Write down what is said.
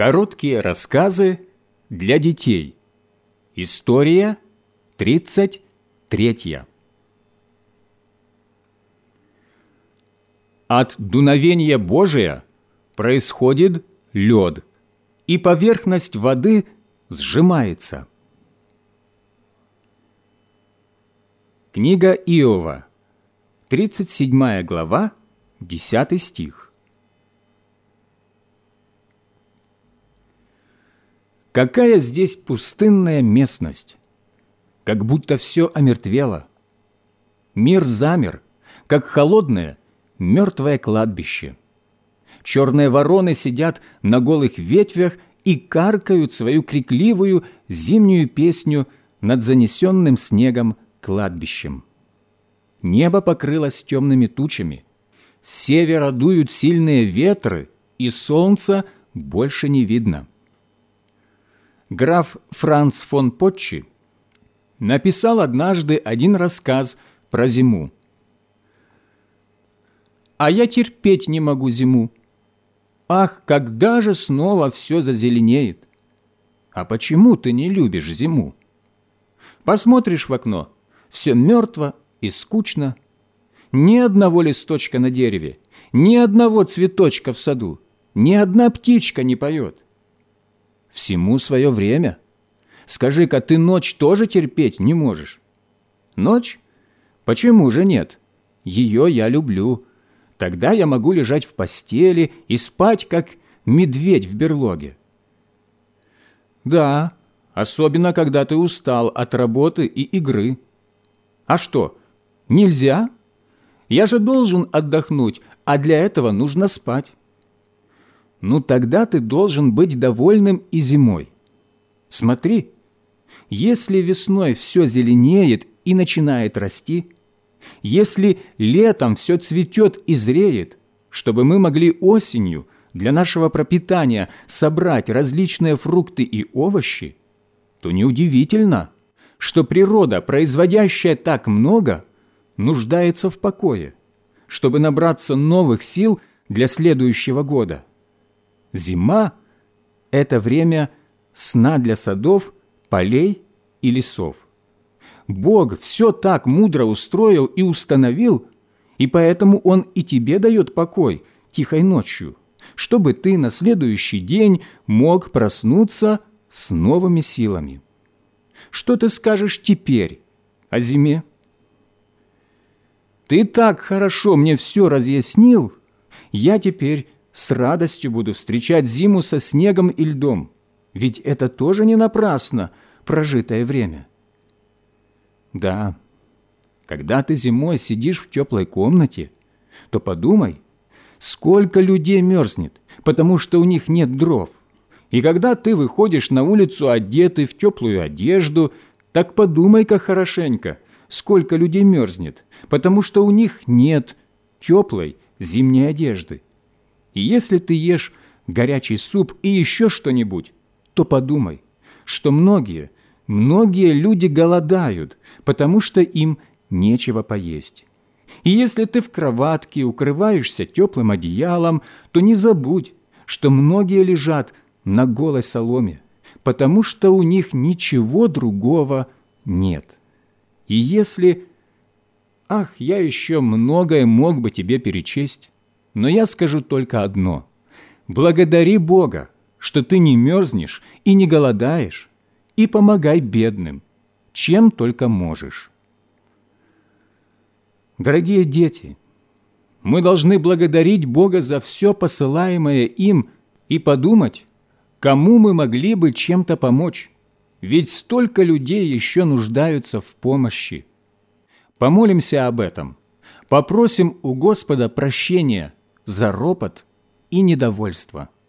Короткие рассказы для детей. История 33. От дуновения Божия происходит лед, и поверхность воды сжимается. Книга Иова, 37 глава, 10 стих. Какая здесь пустынная местность! Как будто все омертвело. Мир замер, как холодное, мертвое кладбище. Черные вороны сидят на голых ветвях и каркают свою крикливую зимнюю песню над занесенным снегом кладбищем. Небо покрылось темными тучами, с севера дуют сильные ветры, и солнца больше не видно граф Франц фон Потчи написал однажды один рассказ про зиму. «А я терпеть не могу зиму. Ах, когда же снова все зазеленеет! А почему ты не любишь зиму? Посмотришь в окно, все мертво и скучно. Ни одного листочка на дереве, ни одного цветочка в саду, ни одна птичка не поет. Всему свое время. Скажи-ка, ты ночь тоже терпеть не можешь? Ночь? Почему же нет? Ее я люблю. Тогда я могу лежать в постели и спать, как медведь в берлоге. Да, особенно, когда ты устал от работы и игры. А что, нельзя? Я же должен отдохнуть, а для этого нужно спать ну тогда ты должен быть довольным и зимой. Смотри, если весной все зеленеет и начинает расти, если летом все цветет и зреет, чтобы мы могли осенью для нашего пропитания собрать различные фрукты и овощи, то неудивительно, что природа, производящая так много, нуждается в покое, чтобы набраться новых сил для следующего года – Зима – это время сна для садов, полей и лесов. Бог все так мудро устроил и установил, и поэтому Он и тебе дает покой тихой ночью, чтобы ты на следующий день мог проснуться с новыми силами. Что ты скажешь теперь о зиме? Ты так хорошо мне все разъяснил, я теперь с радостью буду встречать зиму со снегом и льдом, ведь это тоже не напрасно прожитое время. Да, когда ты зимой сидишь в теплой комнате, то подумай, сколько людей мерзнет, потому что у них нет дров. И когда ты выходишь на улицу одетый в теплую одежду, так подумай-ка хорошенько, сколько людей мерзнет, потому что у них нет теплой зимней одежды. И если ты ешь горячий суп и еще что-нибудь, то подумай, что многие, многие люди голодают, потому что им нечего поесть. И если ты в кроватке укрываешься теплым одеялом, то не забудь, что многие лежат на голой соломе, потому что у них ничего другого нет. И если... Ах, я еще многое мог бы тебе перечесть, но я скажу только одно. Благодари Бога, что ты не мерзнешь и не голодаешь, и помогай бедным, чем только можешь. Дорогие дети, мы должны благодарить Бога за все посылаемое им и подумать, кому мы могли бы чем-то помочь, ведь столько людей еще нуждаются в помощи. Помолимся об этом, попросим у Господа прощения – за ропот и недовольство –